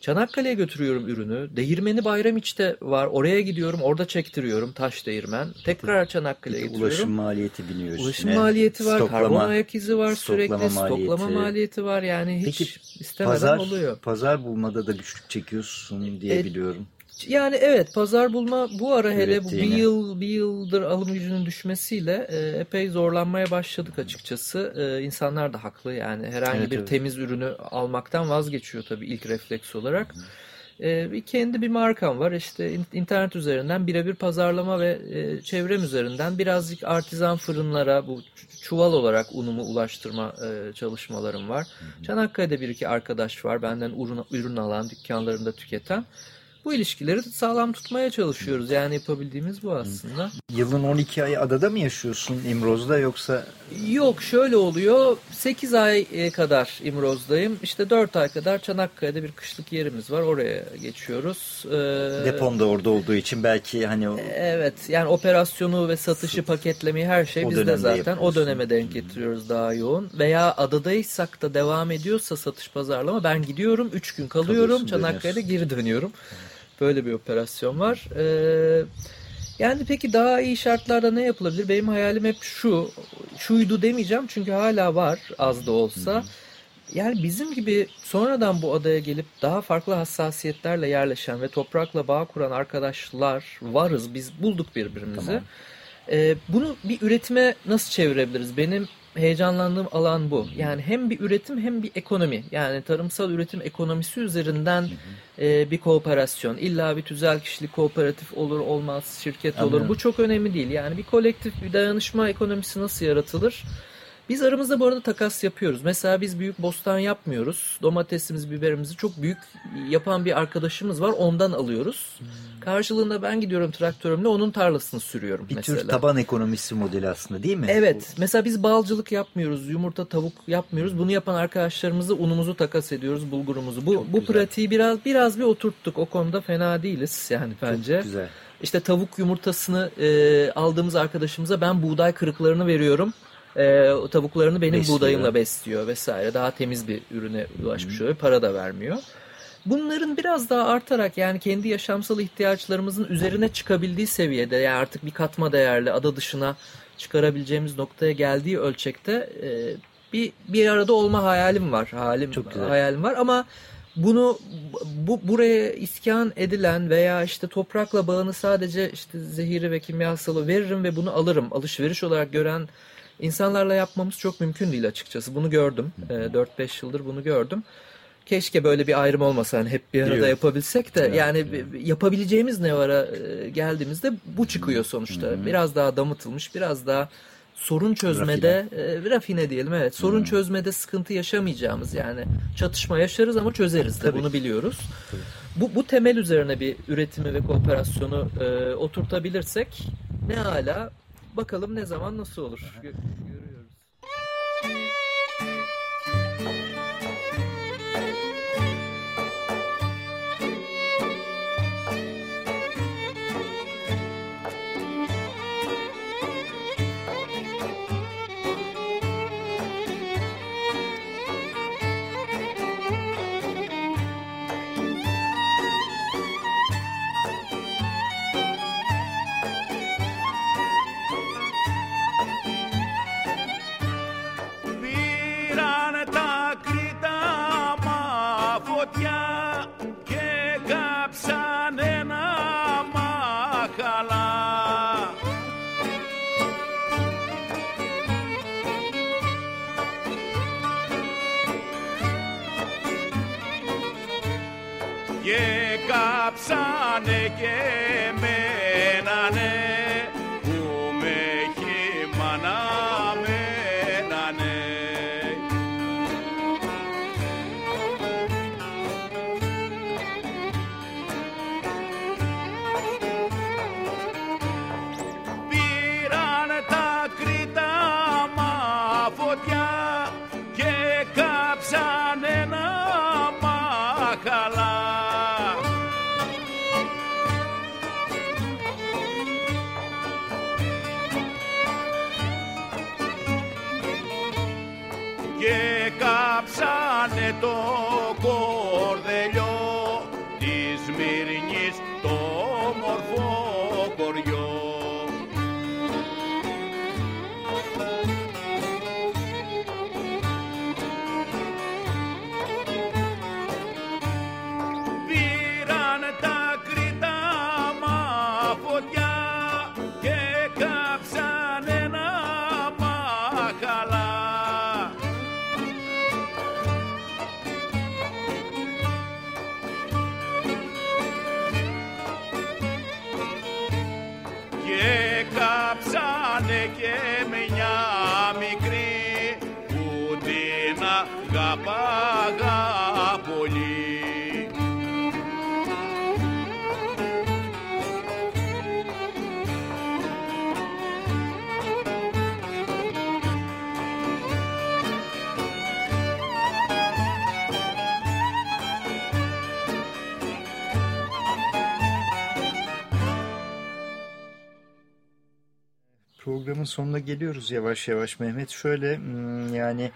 Çanakkale'ye götürüyorum ürünü. Değirmeni Bayramiç'te var. Oraya gidiyorum. Orada çektiriyorum taş değirmen. Tekrar Çanakkale'ye getiriyorum. Ulaşım maliyeti biniyor. Ulaşım maliyeti var. Stoklama, karbon ayak izi var sürekli. maliyeti. Stoklama maliyeti var. Yani hiç Peki istemeden pazar, oluyor. pazar bulmada da güçlük çekiyorsun diye E, biliyorum. Yani evet pazar bulma bu ara hele bu bir yıl bir yıldır alım gücünün düşmesiyle e, epey zorlanmaya başladık açıkçası. E, insanlar da haklı yani herhangi Evet, bir evet. temiz ürünü almaktan vazgeçiyor tabii ilk refleks olarak. E, bir kendi bir markam var işte in- internet üzerinden birebir pazarlama ve e, çevrem üzerinden birazcık artizan fırınlara bu çuval olarak unumu ulaştırma e, çalışmalarım var. Çanakkale'de bir iki arkadaş var benden ürün, ürün alan dükkanlarında tüketen. Bu ilişkileri sağlam tutmaya çalışıyoruz. Yani yapabildiğimiz bu aslında. Yılın 12 ayı adada mı yaşıyorsun İmroz'da yoksa Yok şöyle oluyor. 8 ay kadar İmroz'dayım. İşte 4 ay kadar Çanakkale'de bir kışlık yerimiz var. Oraya geçiyoruz. Ee, depom da orada olduğu için belki hani o Evet yani operasyonu ve satışı paketlemeyi her şey bizde zaten. O döneme denk getiriyoruz daha yoğun. Veya adadaysak da devam ediyorsa satış pazarlama ben gidiyorum 3 gün kalıyorum Çanakkale'de geri dönüyorum. Böyle bir operasyon var. Ee, yani peki daha iyi şartlarda ne yapılabilir? Benim hayalim hep şu. Şuydu demeyeceğim çünkü hala var az da olsa. Yani bizim gibi sonradan bu adaya gelip daha farklı hassasiyetlerle yerleşen ve toprakla bağ kuran arkadaşlar varız. Biz bulduk birbirimizi. Tamam. Ee, bunu bir üretime nasıl çevirebiliriz? Benim heyecanlandığım alan bu. Yani hem bir üretim hem bir ekonomi. Yani tarımsal üretim ekonomisi üzerinden e, bir kooperasyon. İlla bir tüzel kişilik kooperatif olur olmaz şirket olur. Anlıyorum. Bu çok önemli değil. Yani bir kolektif bir dayanışma ekonomisi nasıl yaratılır? Biz aramızda bu arada takas yapıyoruz. Mesela biz büyük bostan yapmıyoruz. Domatesimizi, biberimizi çok büyük yapan bir arkadaşımız var. Ondan alıyoruz. Karşılığında ben gidiyorum traktörümle onun tarlasını sürüyorum bir mesela. tür taban ekonomisi modeli aslında değil mi? Evet. Mesela biz balcılık yapmıyoruz. Yumurta, tavuk yapmıyoruz. Bunu yapan arkadaşlarımızı unumuzu takas ediyoruz, bulgurumuzu. Bu bu güzel. pratiği biraz biraz bir oturttuk. O konuda fena değiliz yani bence. Çok güzel. İşte tavuk yumurtasını e, aldığımız arkadaşımıza ben buğday kırıklarını veriyorum. E, tavuklarını benim Besliyor. buğdayımla besliyor vesaire. Daha temiz bir ürüne ulaşmış oluyor. Para da vermiyor. Bunların biraz daha artarak yani kendi yaşamsal ihtiyaçlarımızın üzerine çıkabildiği seviyede yani artık bir katma değerli ada dışına çıkarabileceğimiz noktaya geldiği ölçekte e, bir bir arada olma hayalim var. Halim Çok güzel. hayalim var ama bunu bu buraya iskan edilen veya işte toprakla bağını sadece işte zehiri ve kimyasalı veririm ve bunu alırım alışveriş olarak gören insanlarla yapmamız çok mümkün değil açıkçası. Bunu gördüm. E, 4-5 yıldır bunu gördüm. Keşke böyle bir ayrım olmasa hani hep bir arada Biliyorum. yapabilsek de yani b- b- yapabileceğimiz ne vara e, geldiğimizde bu çıkıyor sonuçta. Biraz daha damıtılmış, biraz daha sorun çözmede rafine, rafine diyelim evet. Sorun çözmede sıkıntı yaşamayacağımız yani çatışma yaşarız ama çözeriz de Tabii. bunu biliyoruz. Bu, bu temel üzerine bir üretimi ve kooperasyonu e, oturtabilirsek ne hala bakalım ne zaman nasıl olur. Gö- görüyoruz. Sonic, yeah, man. Programın sonuna geliyoruz yavaş yavaş Mehmet. Şöyle hmm, yani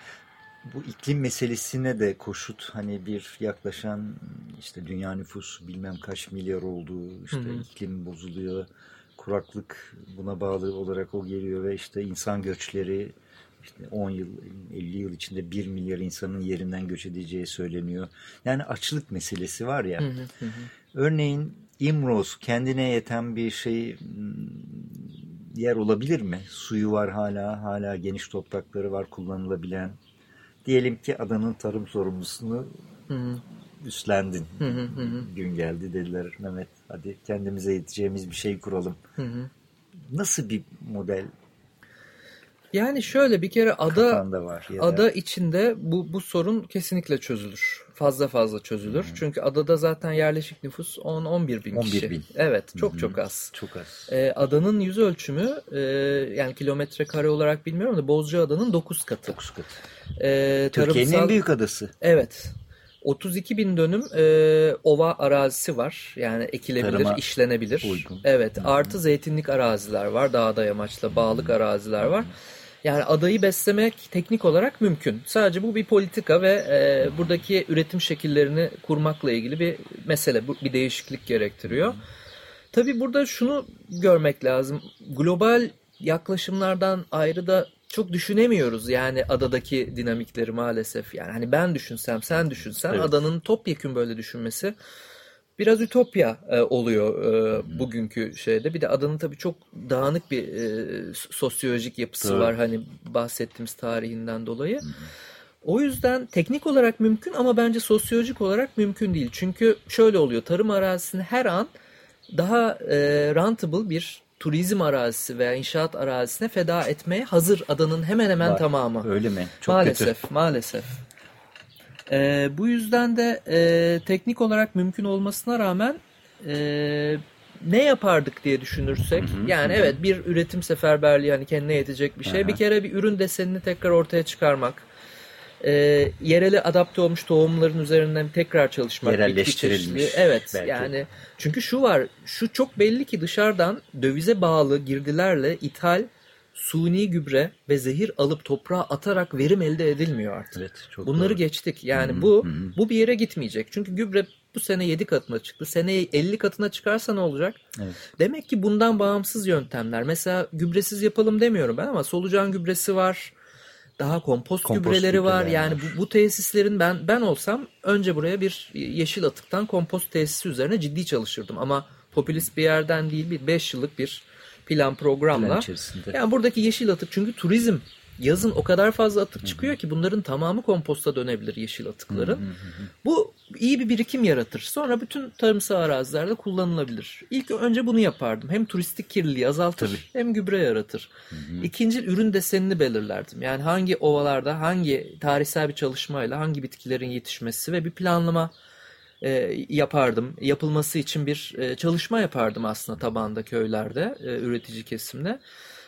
bu iklim meselesine de koşut hani bir yaklaşan işte dünya nüfusu bilmem kaç milyar olduğu işte iklim bozuluyor kuraklık buna bağlı olarak o geliyor ve işte insan göçleri işte 10 yıl 50 yıl içinde 1 milyar insanın yerinden göç edeceği söyleniyor. Yani açlık meselesi var ya. Örneğin İmroz kendine yeten bir şey hmm, yer olabilir mi? Suyu var hala, hala geniş toprakları var kullanılabilen. Diyelim ki adanın tarım sorumlusunu üstlendin. Gün geldi dediler Mehmet hadi kendimize yeteceğimiz bir şey kuralım. Nasıl bir model Yani şöyle bir kere ada var? Ada içinde bu bu sorun kesinlikle çözülür. Fazla fazla çözülür. Çünkü adada zaten yerleşik nüfus 10-11 bin 11 kişi. bin. Evet çok çok az. Çok az. Ee, adanın yüz ölçümü e, yani kilometre kare olarak bilmiyorum da Bozcaada'nın 9 katı. Dokuz kat. Ee, Türkiye'nin en büyük adası. Evet. 32 bin dönüm e, ova arazisi var. Yani ekilebilir, Tarıma işlenebilir. uygun. Evet. Artı zeytinlik araziler var. Dağda yamaçla bağlık araziler var. Yani adayı beslemek teknik olarak mümkün. Sadece bu bir politika ve e, buradaki üretim şekillerini kurmakla ilgili bir mesele. Bu bir değişiklik gerektiriyor. Tabii burada şunu görmek lazım. Global yaklaşımlardan ayrı da çok düşünemiyoruz yani adadaki dinamikleri maalesef. Yani hani ben düşünsem, sen düşünsen Evet. adanın topyekün böyle düşünmesi biraz ütopya e, oluyor e, bugünkü şeyde. Bir de adanın tabii çok dağınık bir e, sosyolojik yapısı Tabii. var hani bahsettiğimiz tarihinden dolayı. O yüzden teknik olarak mümkün ama bence sosyolojik olarak mümkün değil. Çünkü şöyle oluyor tarım arazisini her an daha e, rentable bir turizm arazisi veya inşaat arazisine feda etmeye hazır adanın hemen hemen Var. tamamı. Öyle mi? Çok maalesef, kötü. maalesef. E, bu yüzden de e, teknik olarak mümkün olmasına rağmen e, ne yapardık diye düşünürsek yani evet bir üretim seferberliği hani kendine yetecek bir şey. Aha. Bir kere bir ürün desenini tekrar ortaya çıkarmak. E, yereli adapte olmuş tohumların üzerinden tekrar çalışmak. Yerelleştirilmiş. Evet belki. yani çünkü şu var şu çok belli ki dışarıdan dövize bağlı girdilerle ithal suni gübre ve zehir alıp toprağa atarak verim elde edilmiyor artık. Evet, çok Bunları doğru. geçtik. Yani bu bu bir yere gitmeyecek. Çünkü gübre bu sene 7 katına çıktı. Seneye 50 katına çıkarsa ne olacak? Evet. Demek ki bundan bağımsız yöntemler. Mesela gübresiz yapalım demiyorum ben ama solucan gübresi var. Daha kompost, Kompost gübreleri var. Yani var. bu, bu tesislerin ben ben olsam önce buraya bir yeşil atıktan kompost tesisi üzerine ciddi çalışırdım. Ama popülist bir yerden değil bir 5 yıllık bir plan programla. Plan içerisinde. Yani buradaki yeşil atık çünkü turizm yazın o kadar fazla atık çıkıyor ki bunların tamamı komposta dönebilir yeşil atıkların. Bu iyi bir birikim yaratır. Sonra bütün tarımsal arazilerde kullanılabilir. İlk önce bunu yapardım. Hem turistik kirliliği azaltır hem gübre yaratır. İkinci ürün desenini belirlerdim. Yani hangi ovalarda hangi tarihsel bir çalışmayla hangi bitkilerin yetişmesi ve bir planlama e, yapardım. Yapılması için bir e, çalışma yapardım aslında tabanda köylerde, e, üretici kesimde.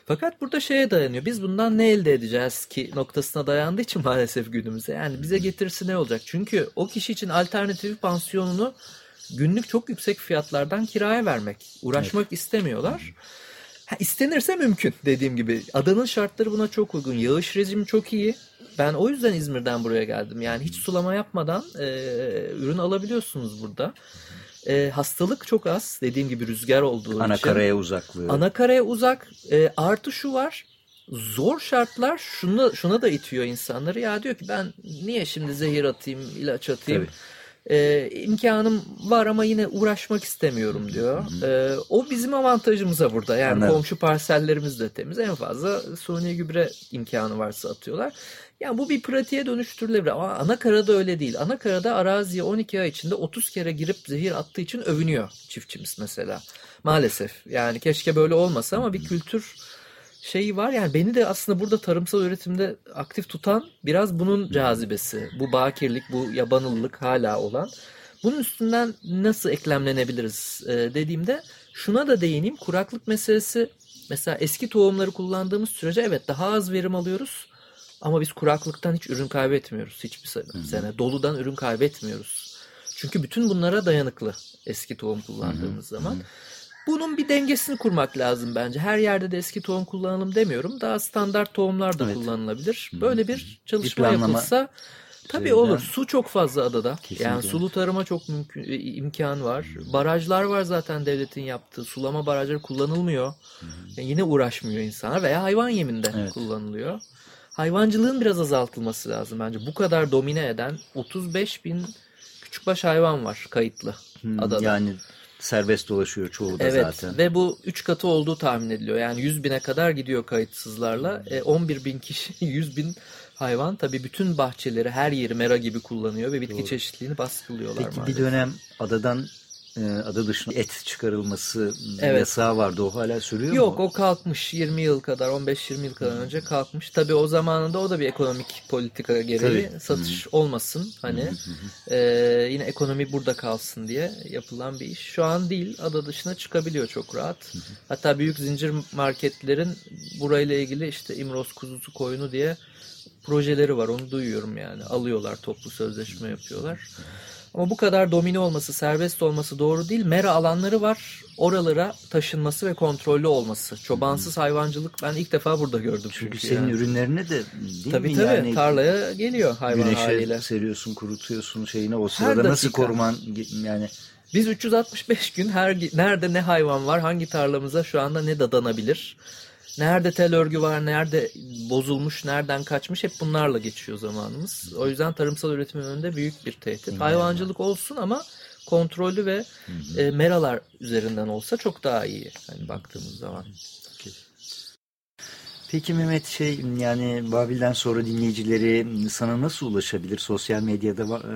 Fakat burada şeye dayanıyor. Biz bundan ne elde edeceğiz ki noktasına dayandığı için maalesef günümüze. Yani bize getirisi ne olacak? Çünkü o kişi için alternatif pansiyonunu günlük çok yüksek fiyatlardan kiraya vermek. Uğraşmak istemiyorlar. Ha, istenirse mümkün dediğim gibi. Adanın şartları buna çok uygun. Yağış rejimi çok iyi. Ben o yüzden İzmir'den buraya geldim. Yani hiç sulama yapmadan e, ürün alabiliyorsunuz burada. E, hastalık çok az. Dediğim gibi rüzgar olduğu Ana için. karaya uzaklığı. Ana karaya uzak. E, artı şu var. Zor şartlar şuna, şuna da itiyor insanları. Ya diyor ki ben niye şimdi zehir atayım, ilaç atayım. E, imkanım var ama yine uğraşmak istemiyorum diyor. E, o bizim avantajımıza burada. Yani Anladım. komşu parsellerimiz de temiz. En fazla suni gübre imkanı varsa atıyorlar. Yani bu bir pratiğe dönüştürülebilir ama ana karada öyle değil. Ana karada araziye 12 ay içinde 30 kere girip zehir attığı için övünüyor çiftçimiz mesela. Maalesef yani keşke böyle olmasa ama bir kültür şeyi var. Yani beni de aslında burada tarımsal üretimde aktif tutan biraz bunun cazibesi. Bu bakirlik, bu yabanıllık hala olan. Bunun üstünden nasıl eklemlenebiliriz e, dediğimde şuna da değineyim. Kuraklık meselesi mesela eski tohumları kullandığımız sürece evet daha az verim alıyoruz. Ama biz kuraklıktan hiç ürün kaybetmiyoruz hiçbir sene. sene. Doludan ürün kaybetmiyoruz. Çünkü bütün bunlara dayanıklı eski tohum kullandığımız zaman. Bunun bir dengesini kurmak lazım bence. Her yerde de eski tohum kullanalım demiyorum. Daha standart tohumlar da Evet. kullanılabilir. Böyle bir çalışma planlama yapılsa tabii üzerinden. olur. Su çok fazla adada. Kesinlikle. Yani sulu tarıma çok mümkün e, imkan var. Barajlar var zaten devletin yaptığı. Sulama barajları kullanılmıyor. Yani yine uğraşmıyor insanlar veya hayvan yeminde Evet. kullanılıyor. Hayvancılığın biraz azaltılması lazım bence. Bu kadar domine eden 35 bin küçükbaş hayvan var kayıtlı Hmm, adada. Yani serbest dolaşıyor çoğu da Evet zaten. ve bu 3 katı olduğu tahmin ediliyor. Yani 100 bine kadar gidiyor kayıtsızlarla. E, 11 bin kişi 100 bin hayvan tabii bütün bahçeleri her yeri mera gibi kullanıyor ve bitki çeşitliliğini baskılıyorlar Peki maalesef. bir dönem adadan e, ada dışına et çıkarılması Evet. yasağı vardı. O hala sürüyor Yok mu? o kalkmış 20 yıl kadar 15-20 yıl kadar önce kalkmış. Tabii o zamanında o da bir ekonomik politika gereği Tabii. satış olmasın hani e, yine ekonomi burada kalsın diye yapılan bir iş. Şu an değil ada dışına çıkabiliyor çok rahat. Hatta büyük zincir marketlerin burayla ilgili işte İmroz kuzusu koyunu diye projeleri var onu duyuyorum yani alıyorlar toplu sözleşme yapıyorlar. Ama bu kadar domine olması, serbest olması doğru değil. Mera alanları var. Oralara taşınması ve kontrollü olması. Çobansız hayvancılık ben ilk defa burada gördüm çünkü. Çünkü senin yani. ürünlerine de değil Tabii mi? tabii Yani tarlaya geliyor hayvan güneşe haliyle. seriyorsun, kurutuyorsun şeyini. O sırada nasıl koruman yani Biz 365 gün her nerede ne hayvan var, hangi tarlamıza şu anda ne dadanabilir, nerede tel örgü var, nerede bozulmuş, nereden kaçmış hep bunlarla geçiyor zamanımız. O yüzden tarımsal üretimin önünde büyük bir tehdit. Hayvancılık olsun ama kontrollü ve e, meralar üzerinden olsa çok daha iyi. Hani baktığımız zaman. Peki Mehmet şey yani Babil'den sonra dinleyicileri sana nasıl ulaşabilir? Sosyal medyada e,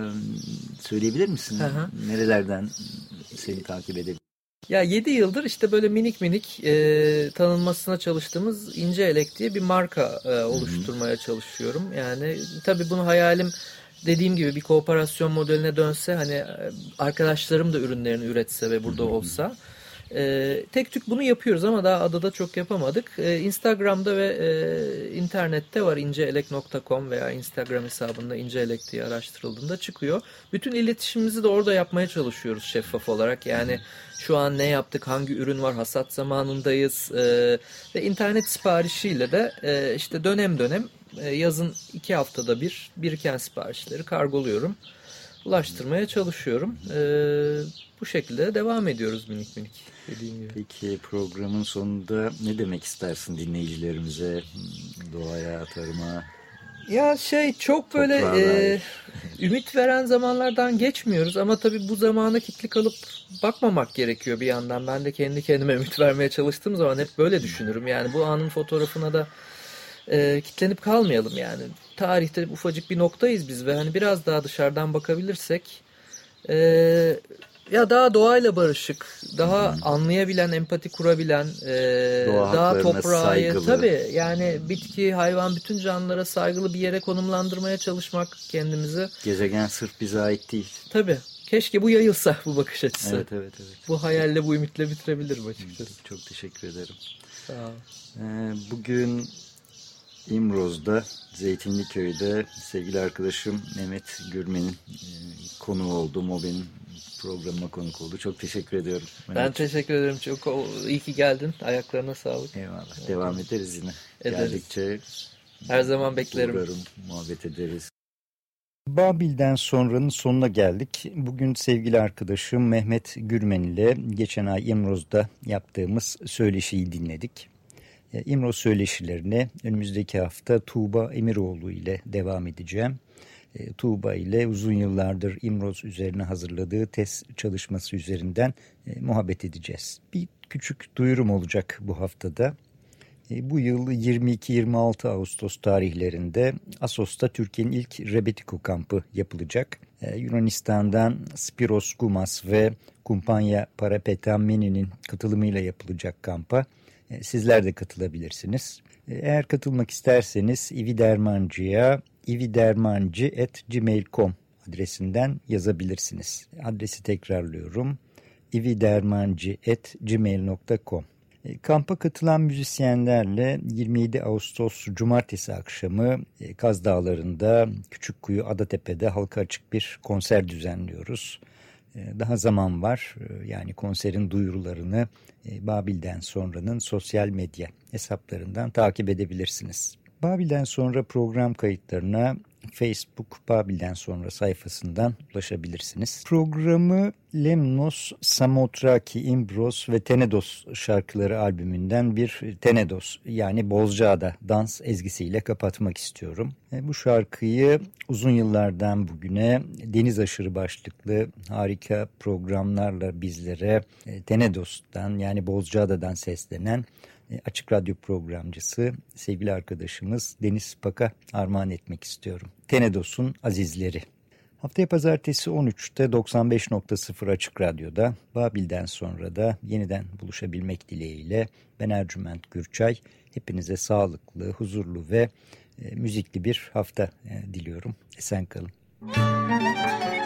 söyleyebilir misin? Hı hı. Nerelerden seni takip edebilir? Ya 7 yıldır işte böyle minik minik e, tanınmasına çalıştığımız İnce Elek diye bir marka e, oluşturmaya çalışıyorum. Yani tabii bunu hayalim dediğim gibi bir kooperasyon modeline dönse hani e, arkadaşlarım da ürünlerini üretse ve burada olsa. E, tek tük bunu yapıyoruz ama daha adada çok yapamadık. E, Instagram'da ve e, internette var inceelek.com veya Instagram hesabında inceelek diye araştırıldığında çıkıyor. Bütün iletişimimizi de orada yapmaya çalışıyoruz şeffaf olarak. Yani şu an ne yaptık, hangi ürün var, hasat zamanındayız e, ve internet siparişiyle de e, işte dönem dönem e, yazın iki haftada bir biriken siparişleri kargoluyorum. Ulaştırmaya çalışıyorum. E, bu şekilde devam ediyoruz minik minik dediğim gibi. Peki programın sonunda ne demek istersin dinleyicilerimize? Doğaya, tarıma, Ya şey çok böyle e, ümit veren zamanlardan geçmiyoruz ama tabii bu zamana kitlik alıp bakmamak gerekiyor bir yandan. Ben de kendi kendime ümit vermeye çalıştığım zaman hep böyle düşünürüm. Yani bu anın fotoğrafına da e, kitlenip kalmayalım yani. Tarihte ufacık bir noktayız biz ve hani biraz daha dışarıdan bakabilirsek e, ya daha doğayla barışık, daha anlayabilen, empati kurabilen, e, Doğa daha toprağı saygılı. tabii yani bitki, hayvan, bütün canlılara saygılı bir yere konumlandırmaya çalışmak kendimizi. gezegen sırf bize ait değil. Tabii. Keşke bu yayılsa bu bakış açısı. Evet evet evet. Bu hayalle, bu ümitle bitirebilirim açıkçası. Çok teşekkür ederim. Sağ ol. Ee, Bugün İmroz'da, Zeytinliköy'de sevgili arkadaşım Mehmet Gürmen'in e, konuğu oldum. O benim programıma konuk oldu. Çok teşekkür ediyorum. Ben Mehmet. teşekkür ederim. Çok iyi ki geldin. Ayaklarına sağlık. Eyvallah. Devam ederiz yine. Ederiz. Geldikçe Her zaman beklerim. uğrarım, muhabbet ederiz. Babil'den sonranın sonuna geldik. Bugün sevgili arkadaşım Mehmet Gürmen ile geçen ay İmroz'da yaptığımız söyleşiyi dinledik. E, İmroz söyleşilerine önümüzdeki hafta Tuğba Emiroğlu ile devam edeceğim. E, Tuğba ile uzun yıllardır İmroz üzerine hazırladığı test çalışması üzerinden e, muhabbet edeceğiz. Bir küçük duyurum olacak bu haftada. Bu yıl 22-26 Ağustos tarihlerinde Asos'ta Türkiye'nin ilk Rebetiko kampı yapılacak. Yunanistan'dan Spiros Gumas ve Kumpanya Parapetameni'nin katılımıyla yapılacak kampa sizler de katılabilirsiniz. Eğer katılmak isterseniz ividermancıya ividermancı.gmail.com adresinden yazabilirsiniz. Adresi tekrarlıyorum ividermancı.gmail.com e, Kampa katılan müzisyenlerle 27 Ağustos Cumartesi akşamı e, Kaz Dağları'nda Küçükkuyu Adatepe'de halka açık bir konser düzenliyoruz. E, daha zaman var yani konserin duyurularını Babil'den sonranın sosyal medya hesaplarından takip edebilirsiniz. Babil'den sonra program kayıtlarına Facebook Babil'den sonra sayfasından ulaşabilirsiniz. Programı Lemnos, Samotraki, Imbros ve Tenedos şarkıları albümünden bir Tenedos yani Bozcaada dans ezgisiyle kapatmak istiyorum. E, bu şarkıyı uzun yıllardan bugüne deniz aşırı başlıklı harika programlarla bizlere e, Tenedos'tan yani Bozcaada'dan seslenen Açık Radyo programcısı sevgili arkadaşımız Deniz Pak'a armağan etmek istiyorum. Tenedos'un Azizleri. Haftaya pazartesi 13'te 95.0 Açık Radyo'da Babil'den sonra da yeniden buluşabilmek dileğiyle ben Ercüment Gürçay. Hepinize sağlıklı, huzurlu ve e, müzikli bir hafta e, diliyorum. Esen kalın. Müzik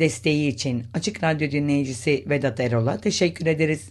Desteği için Açık Radyo dinleyicisi Vedat Erol'a teşekkür ederiz.